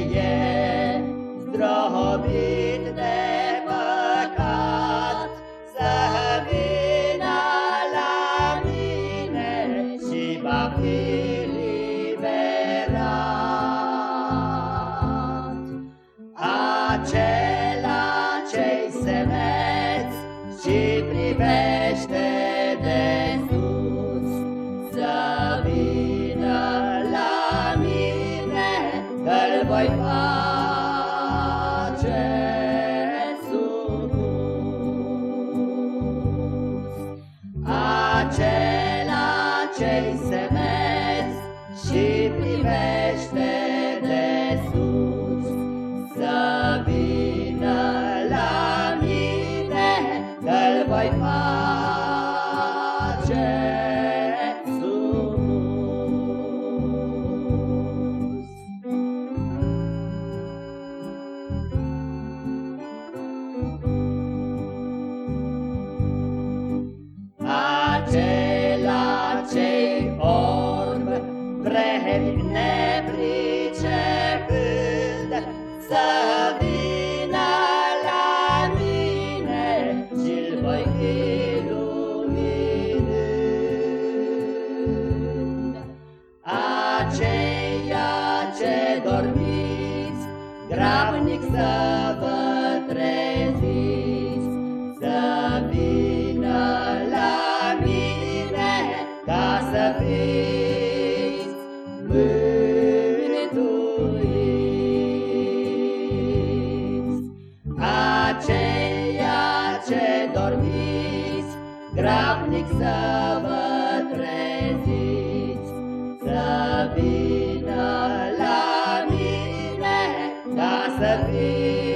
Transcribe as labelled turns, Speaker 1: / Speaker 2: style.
Speaker 1: yeah. Privește de sus, să vină la mine, că-l voi face. Voi face sus. Acest vremi nepricepând Aceia ce dormiți, grabnic să vă treziți, să vină la mine ca să fiți dormiți, grabnic să vă vină la mine ca să fiți.